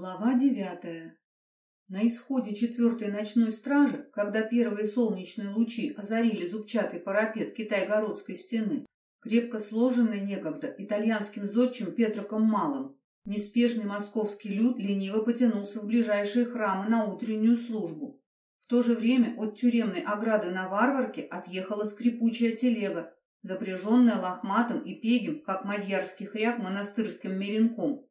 Глава девятая. На исходе четвертой ночной стражи, когда первые солнечные лучи озарили зубчатый парапет китайгородской стены, крепко сложенный некогда итальянским зодчим Петроком Малым, неспешный московский люд лениво потянулся в ближайшие храмы на утреннюю службу. В то же время от тюремной ограды на Варварке отъехала скрипучая телега, запряженная лохматым и пегим, как мадьярский хряк, монастырским меренком.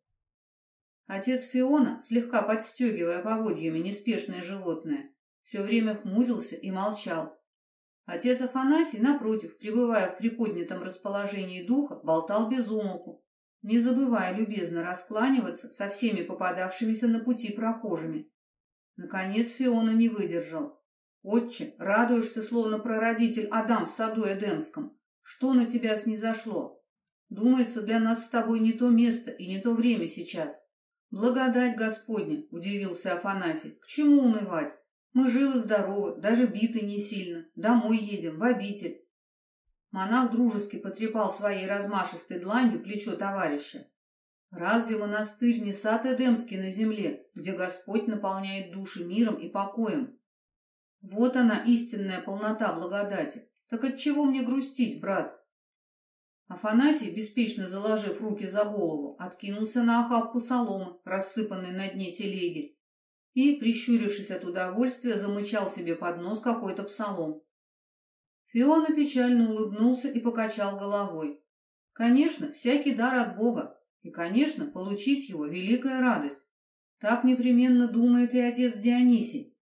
Отец Фиона, слегка подстегивая поводьями неспешное животное, все время хмурился и молчал. Отец Афанасий, напротив, пребывая в приподнятом расположении духа, болтал без умолку, не забывая любезно раскланиваться со всеми попадавшимися на пути прохожими. Наконец Фиона не выдержал. «Отче, радуешься, словно прародитель Адам в саду Эдемском. Что на тебя снизошло? Думается, для нас с тобой не то место и не то время сейчас. «Благодать Господня!» — удивился Афанасий. «К чему унывать? Мы живы-здоровы, даже биты не сильно. Домой едем, в обитель». Монах дружески потрепал своей размашистой дланью плечо товарища. «Разве монастырь не сад Эдемский на земле, где Господь наполняет души миром и покоем? Вот она, истинная полнота благодати. Так от чего мне грустить, брат? Афанасий, беспечно заложив руки за голову, откинулся на охапку соломы, рассыпанной на дне телеги, и, прищурившись от удовольствия, замычал себе под нос какой-то псалом. Фиона печально улыбнулся и покачал головой. Конечно, всякий дар от Бога, и, конечно, получить его — великая радость. Так непременно думает и отец Дионисий.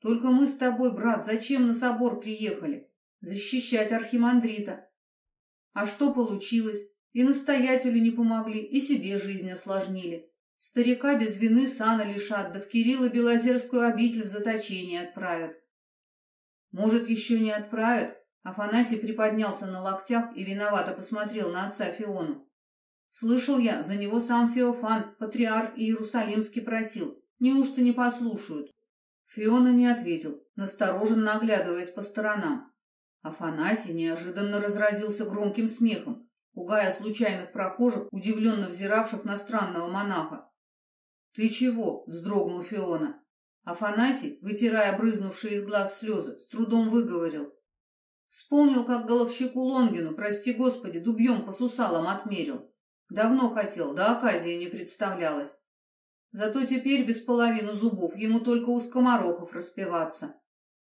Только мы с тобой, брат, зачем на собор приехали? Защищать архимандрита. А что получилось? И настоятелю не помогли, и себе жизнь осложнили. Старика без вины сана лишат, да в Кирилла Белозерскую обитель в заточение отправят. Может, еще не отправят? Афанасий приподнялся на локтях и виновато посмотрел на отца Фиону. Слышал я, за него сам Феофан, патриарх Иерусалимский, просил. Неужто не послушают? Фиона не ответил, настороженно оглядываясь по сторонам. Афанасий неожиданно разразился громким смехом, пугая случайных прохожих, удивленно взиравших на странного монаха. «Ты чего?» — вздрогнул Фиона. Афанасий, вытирая брызнувшие из глаз слезы, с трудом выговорил. Вспомнил, как головщику Лонгину, прости господи, дубьем по сусалам отмерил. Давно хотел, да оказия не представлялось. Зато теперь без половины зубов ему только у скоморохов распеваться.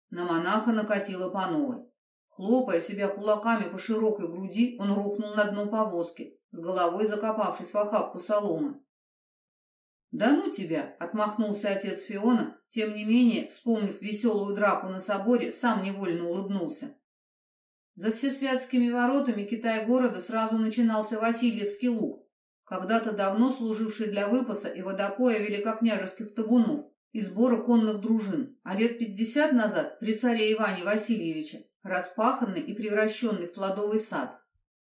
На монаха накатило по новой. Хлопая себя кулаками по широкой груди, он рухнул на дно повозки, с головой закопавшись в охапку соломы. «Да ну тебя!» — отмахнулся отец Фиона, тем не менее, вспомнив веселую драку на соборе, сам невольно улыбнулся. За всесвятскими воротами Китай-города сразу начинался Васильевский луг, когда-то давно служивший для выпаса и водопоя великокняжеских табунов и сбора конных дружин, а лет пятьдесят назад при царе Иване Васильевиче распаханный и превращенный в плодовый сад.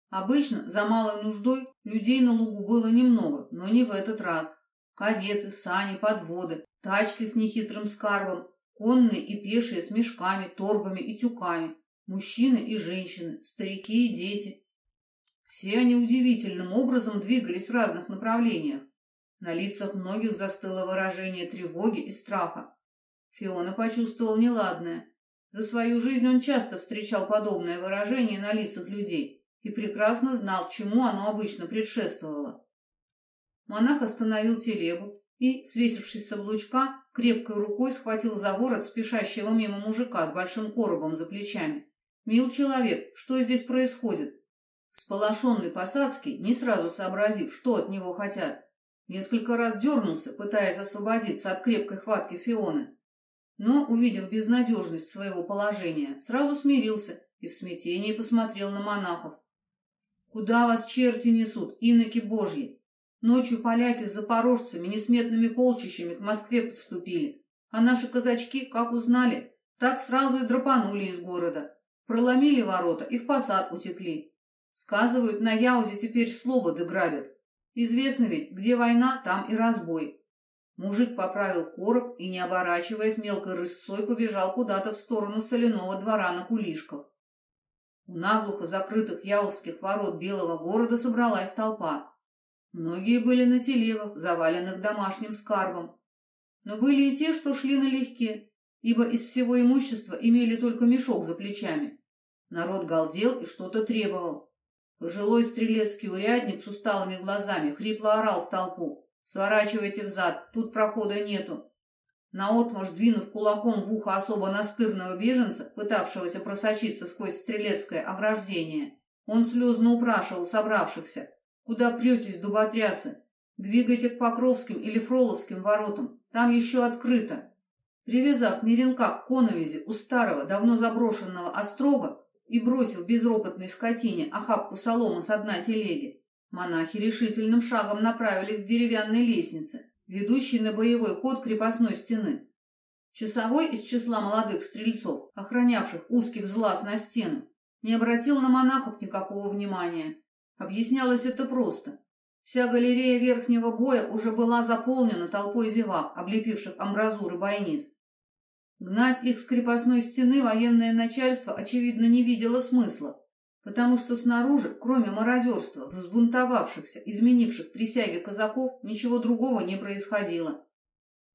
Обычно за малой нуждой людей на лугу было немного, но не в этот раз. Кареты, сани, подводы, тачки с нехитрым скарбом, конные и пешие с мешками, торбами и тюками, мужчины и женщины, старики и дети. Все они удивительным образом двигались в разных направлениях. На лицах многих застыло выражение тревоги и страха. Фиона почувствовал неладное. За свою жизнь он часто встречал подобное выражение на лицах людей и прекрасно знал, чему оно обычно предшествовало. Монах остановил телегу и, свесившись с облучка, крепкой рукой схватил за ворот спешащего мимо мужика с большим коробом за плечами. «Мил человек, что здесь происходит?» Сполошенный Посадский, не сразу сообразив, что от него хотят, несколько раз дернулся, пытаясь освободиться от крепкой хватки Фионы но, увидев безнадежность своего положения, сразу смирился и в смятении посмотрел на монахов. «Куда вас черти несут, иноки божьи? Ночью поляки с запорожцами, несметными полчищами к Москве подступили, а наши казачки, как узнали, так сразу и драпанули из города, проломили ворота и в посад утекли. Сказывают, на Яузе теперь слободы грабят. Известно ведь, где война, там и разбой. Мужик поправил короб и, не оборачиваясь, мелкой рысцой побежал куда-то в сторону соляного двора на кулишках. У наглухо закрытых яузских ворот Белого города собралась толпа. Многие были на телегах, заваленных домашним скарбом. Но были и те, что шли налегке, ибо из всего имущества имели только мешок за плечами. Народ галдел и что-то требовал. Пожилой стрелецкий урядник с усталыми глазами хрипло орал в толпу. «Сворачивайте взад, тут прохода нету». Наотмашь, двинув кулаком в ухо особо настырного беженца, пытавшегося просочиться сквозь стрелецкое ограждение, он слезно упрашивал собравшихся. «Куда претесь, дуботрясы? Двигайте к Покровским или Фроловским воротам. Там еще открыто». Привязав Меренка к коновизе у старого, давно заброшенного острога и бросив безропотной скотине охапку соломы с дна телеги, монахи решительным шагом направились к деревянной лестнице, ведущей на боевой ход крепостной стены. Часовой из числа молодых стрельцов, охранявших узкий взлаз на стену, не обратил на монахов никакого внимания. Объяснялось это просто. Вся галерея верхнего боя уже была заполнена толпой зевак, облепивших амбразуры бойниц. Гнать их с крепостной стены военное начальство, очевидно, не видело смысла, потому что снаружи, кроме мародерства, взбунтовавшихся, изменивших присяги казаков, ничего другого не происходило.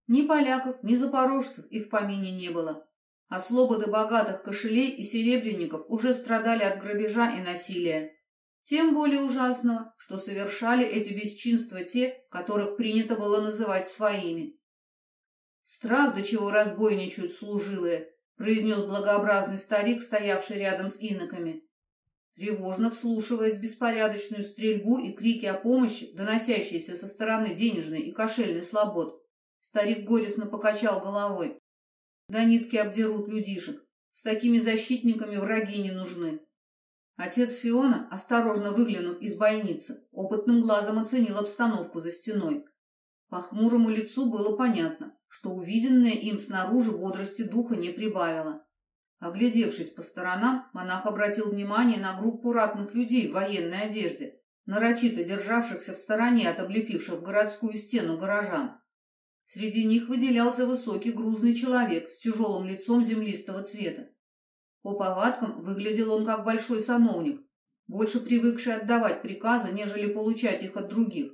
Ни поляков, ни запорожцев и в помине не было. А слободы богатых кошелей и серебряников уже страдали от грабежа и насилия. Тем более ужасного, что совершали эти бесчинства те, которых принято было называть своими. Страх, до чего разбойничают служилые, произнес благообразный старик, стоявший рядом с иноками. Тревожно вслушиваясь в беспорядочную стрельбу и крики о помощи, доносящиеся со стороны денежной и кошельной слобод, старик горестно покачал головой. Да нитки обдерут людишек. С такими защитниками враги не нужны. Отец Фиона, осторожно выглянув из бойницы, опытным глазом оценил обстановку за стеной. По хмурому лицу было понятно, что увиденное им снаружи бодрости духа не прибавило. Оглядевшись по сторонам, монах обратил внимание на группу ратных людей в военной одежде, нарочито державшихся в стороне от облепивших городскую стену горожан. Среди них выделялся высокий грузный человек с тяжелым лицом землистого цвета. По повадкам выглядел он как большой сановник, больше привыкший отдавать приказы, нежели получать их от других.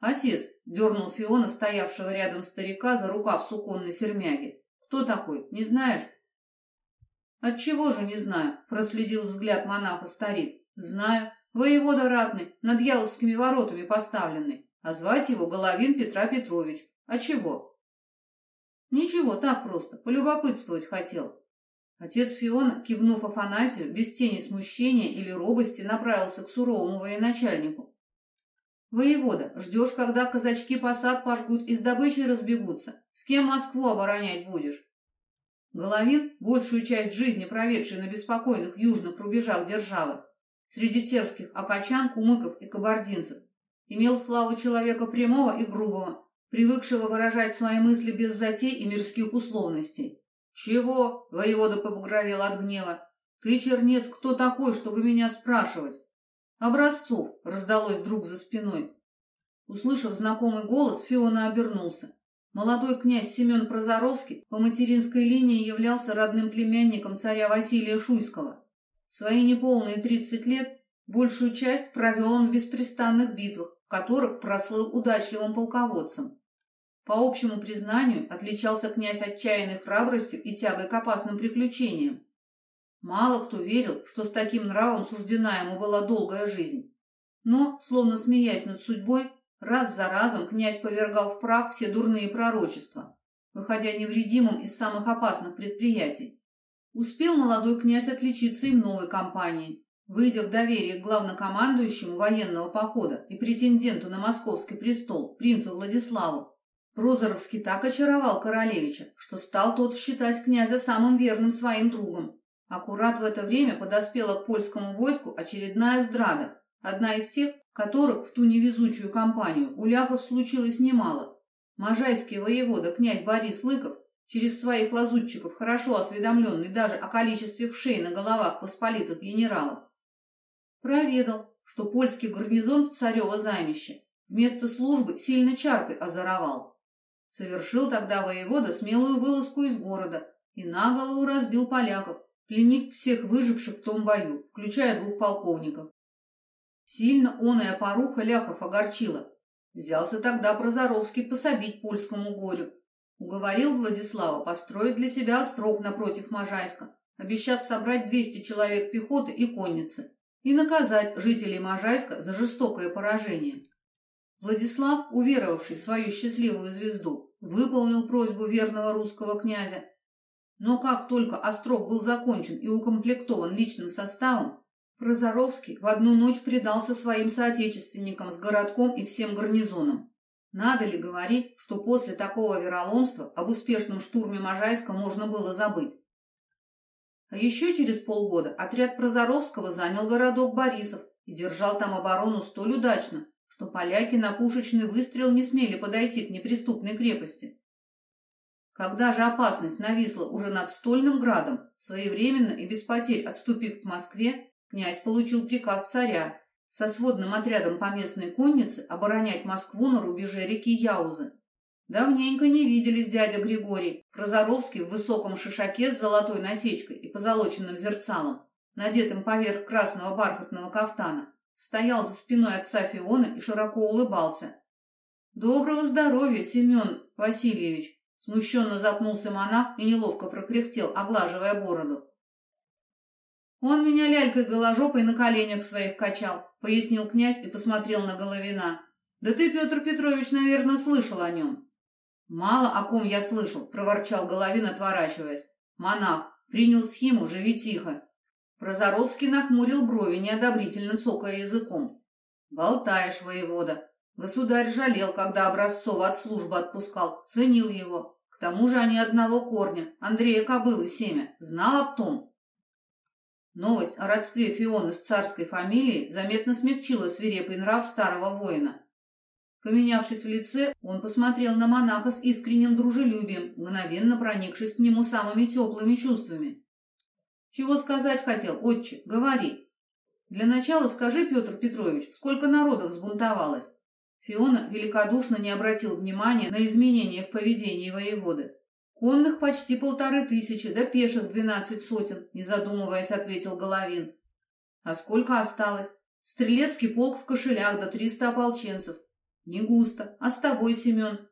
«Отец!» — дернул Фиона, стоявшего рядом старика, за рукав суконной сермяги. «Кто такой? Не знаешь?» «Отчего же не знаю?» — проследил взгляд монаха старик. «Знаю. Воевода ратный, над Яловскими воротами поставленный. А звать его Головин Петра Петрович. А чего?» «Ничего, так просто. Полюбопытствовать хотел». Отец Фиона, кивнув Афанасию, без тени смущения или робости направился к суровому военачальнику. «Воевода, ждешь, когда казачки посад пожгут и с добычей разбегутся? С кем Москву оборонять будешь?» Головин, большую часть жизни проведший на беспокойных южных рубежах державы, среди терских акачан, кумыков и кабардинцев, имел славу человека прямого и грубого, привыкшего выражать свои мысли без затей и мирских условностей. «Чего?» — воевода побагровел от гнева. «Ты, чернец, кто такой, чтобы меня спрашивать? «Образцов!» — раздалось вдруг за спиной. Услышав знакомый голос, Фиона обернулся. Молодой князь Семен Прозоровский по материнской линии являлся родным племянником царя Василия Шуйского. В свои неполные тридцать лет большую часть провел он в беспрестанных битвах, в которых прослыл удачливым полководцем. По общему признанию, отличался князь отчаянной храбростью и тягой к опасным приключениям. Мало кто верил, что с таким нравом суждена ему была долгая жизнь. Но, словно смеясь над судьбой, раз за разом князь повергал в прах все дурные пророчества, выходя невредимым из самых опасных предприятий. Успел молодой князь отличиться и в новой кампании, выйдя в доверие к главнокомандующему военного похода и претенденту на московский престол, принцу Владиславу. Прозоровский так очаровал королевича, что стал тот считать князя самым верным своим другом. Аккурат в это время подоспела к польскому войску очередная здрада, одна из тех, которых в ту невезучую кампанию у ляхов случилось немало. Можайский воевода князь Борис Лыков, через своих лазутчиков, хорошо осведомленный даже о количестве вшей на головах посполитых генералов, проведал, что польский гарнизон в царево займище вместо службы сильно чаркой озоровал. Совершил тогда воевода смелую вылазку из города и наголову разбил поляков, пленив всех выживших в том бою, включая двух полковников. Сильно он и опоруха ляхов огорчила. Взялся тогда Прозоровский пособить польскому горю. Уговорил Владислава построить для себя острог напротив Можайска, обещав собрать 200 человек пехоты и конницы и наказать жителей Можайска за жестокое поражение. Владислав, уверовавший в свою счастливую звезду, выполнил просьбу верного русского князя. Но как только острог был закончен и укомплектован личным составом, Прозоровский в одну ночь предался своим соотечественникам с городком и всем гарнизоном. Надо ли говорить, что после такого вероломства об успешном штурме Можайска можно было забыть? А еще через полгода отряд Прозоровского занял городок Борисов и держал там оборону столь удачно, что поляки на пушечный выстрел не смели подойти к неприступной крепости. Когда же опасность нависла уже над Стольным градом, своевременно и без потерь отступив к Москве, князь получил приказ царя со сводным отрядом поместной конницы оборонять Москву на рубеже реки Яузы. Давненько не виделись дядя Григорий, Прозоровский в высоком шишаке с золотой насечкой и позолоченным зерцалом, надетым поверх красного бархатного кафтана, стоял за спиной отца Фиона и широко улыбался. «Доброго здоровья, Семен Васильевич!» Смущенно запнулся монах и неловко прокряхтел, оглаживая бороду. «Он меня лялькой голожопой на коленях своих качал», — пояснил князь и посмотрел на Головина. «Да ты, Петр Петрович, наверное, слышал о нем». «Мало о ком я слышал», — проворчал Головин, отворачиваясь. «Монах, принял схему, живи тихо». Прозоровский нахмурил брови, неодобрительно цокая языком. «Болтаешь, воевода. Государь жалел, когда Образцова от службы отпускал, ценил его. Тому же они одного корня, Андрея Кобылы семя. Знал об том?» Новость о родстве Фионы с царской фамилией заметно смягчила свирепый нрав старого воина. Поменявшись в лице, он посмотрел на монаха с искренним дружелюбием, мгновенно проникшись к нему самыми теплыми чувствами. «Чего сказать хотел, отче? Говори!» «Для начала скажи, Петр Петрович, сколько народов взбунтовалось?» Фиона великодушно не обратил внимания на изменения в поведении воеводы. «Конных почти полторы тысячи, да пеших двенадцать сотен», не задумываясь, ответил Головин. «А сколько осталось? Стрелецкий полк в кошелях, да триста ополченцев. Не густо. А с тобой, Семен?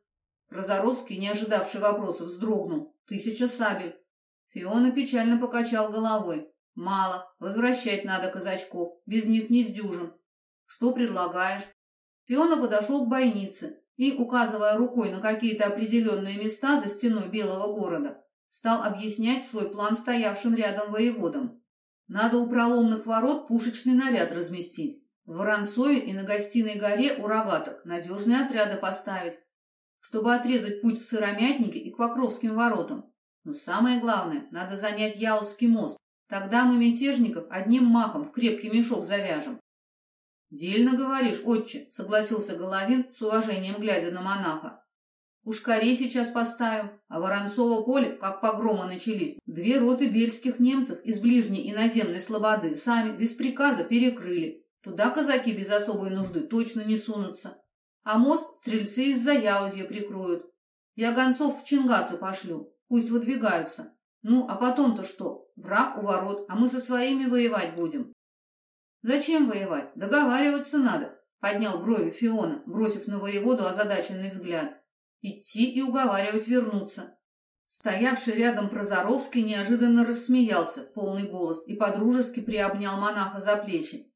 Прозоровский, не ожидавший вопросов, вздрогнул. Тысяча сабель. Фиона печально покачал головой. Мало. Возвращать надо казачков. Без них не сдюжим. Что предлагаешь? Фиона подошел к бойнице и, указывая рукой на какие-то определенные места за стеной Белого города, стал объяснять свой план стоявшим рядом воеводам. Надо у проломных ворот пушечный наряд разместить. В Воронцове и на Гостиной горе у рогаток надежные отряды поставить, чтобы отрезать путь в Сыромятнике и к Покровским воротам. Но самое главное, надо занять Яузский мост. Тогда мы мятежников одним махом в крепкий мешок завяжем. «Дельно говоришь, отче», — согласился Головин с уважением глядя на монаха. «Пушкарей сейчас поставим, а Воронцово поле, как погромы начались, две роты бельских немцев из ближней иноземной слободы сами без приказа перекрыли. Туда казаки без особой нужды точно не сунутся. А мост стрельцы из-за Яузья прикроют. Я гонцов в Чингасы пошлю, пусть выдвигаются. Ну, а потом-то что? Враг у ворот, а мы со своими воевать будем. Зачем воевать? Договариваться надо, поднял брови Фиона, бросив на воеводу озадаченный взгляд. Идти и уговаривать вернуться. Стоявший рядом Прозоровский неожиданно рассмеялся в полный голос и подружески приобнял монаха за плечи.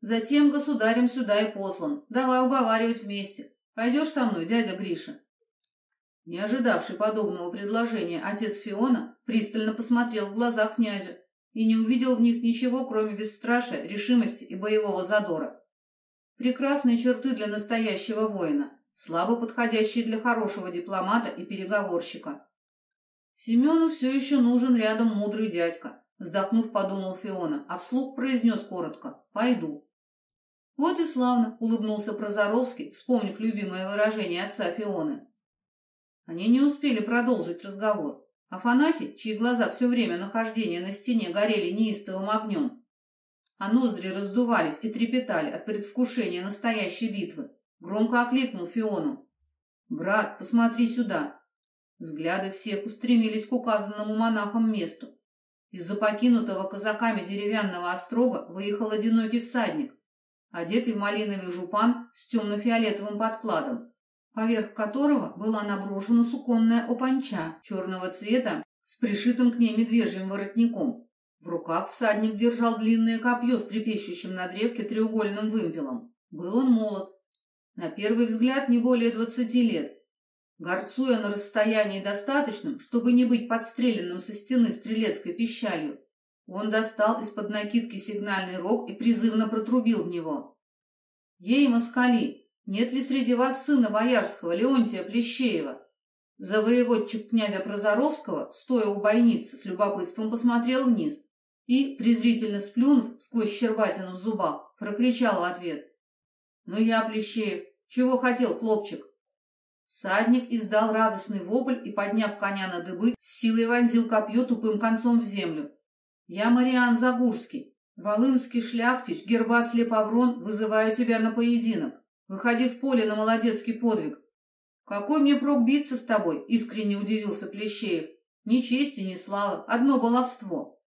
Затем государем сюда и послан. Давай уговаривать вместе. Пойдешь со мной, дядя Гриша?» Не ожидавший подобного предложения, отец Фиона пристально посмотрел в глаза князю и не увидел в них ничего, кроме бесстрашия, решимости и боевого задора. Прекрасные черты для настоящего воина, слабо подходящие для хорошего дипломата и переговорщика. Семену все еще нужен рядом мудрый дядька, вздохнув, подумал Фиона, а вслух произнес коротко «Пойду». «Вот и славно!» — улыбнулся Прозоровский, вспомнив любимое выражение отца Фионы. Они не успели продолжить разговор. Афанасий, чьи глаза все время нахождения на стене горели неистовым огнем, а ноздри раздувались и трепетали от предвкушения настоящей битвы, громко окликнул Фиону. «Брат, посмотри сюда!» Взгляды всех устремились к указанному монахам месту. Из-за покинутого казаками деревянного острога выехал одинокий всадник, одетый в малиновый жупан с темно-фиолетовым подкладом, поверх которого была наброшена суконная опанча черного цвета с пришитым к ней медвежьим воротником. В руках всадник держал длинное копье с трепещущим на древке треугольным вымпелом. Был он молод. На первый взгляд не более двадцати лет. Горцуя на расстоянии достаточном, чтобы не быть подстреленным со стены стрелецкой пищалью, он достал из-под накидки сигнальный рог и призывно протрубил в него. «Ей, москали, нет ли среди вас сына боярского, Леонтия Плещеева?» Завоеводчик князя Прозоровского, стоя у бойницы, с любопытством посмотрел вниз и, презрительно сплюнув сквозь щербатину в зубах, прокричал в ответ. «Ну я, Плещеев, чего хотел, хлопчик?» Садник издал радостный вопль и, подняв коня на дыбы, с силой вонзил копье тупым концом в землю. «Я Мариан Загурский, волынский шляхтич, гербас Леповрон, вызываю тебя на поединок. Выходи в поле на молодецкий подвиг». «Какой мне прок биться с тобой?» — искренне удивился Плещеев. «Ни чести, ни славы, одно баловство».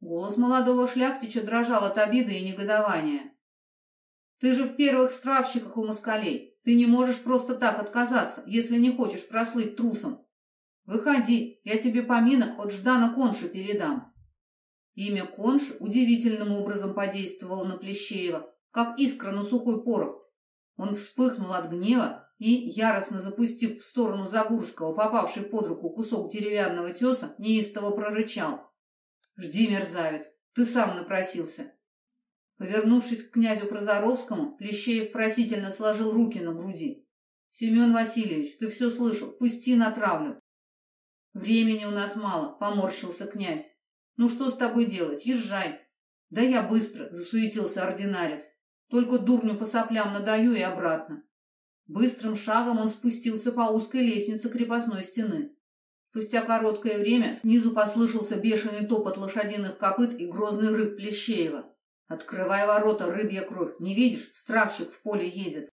Голос молодого шляхтича дрожал от обиды и негодования. «Ты же в первых стравщиках у москалей. Ты не можешь просто так отказаться, если не хочешь прослыть трусом. Выходи, я тебе поминок от Ждана Конши передам». Имя Конши удивительным образом подействовало на Плещеева, как искра на сухой порох. Он вспыхнул от гнева и, яростно запустив в сторону Загурского, попавший под руку кусок деревянного теса, неистово прорычал. Жди, мерзавец, ты сам напросился. Повернувшись к князю Прозоровскому, Плещеев просительно сложил руки на груди. Семен Васильевич, ты все слышал, пусти на травлю. Времени у нас мало, поморщился князь. Ну что с тобой делать? Езжай. Да я быстро, засуетился ординарец. Только дурню по соплям надаю и обратно. Быстрым шагом он спустился по узкой лестнице крепостной стены. Спустя короткое время снизу послышался бешеный топот лошадиных копыт и грозный рык Плещеева. «Открывай ворота, рыбья кровь! Не видишь? Стравщик в поле едет!»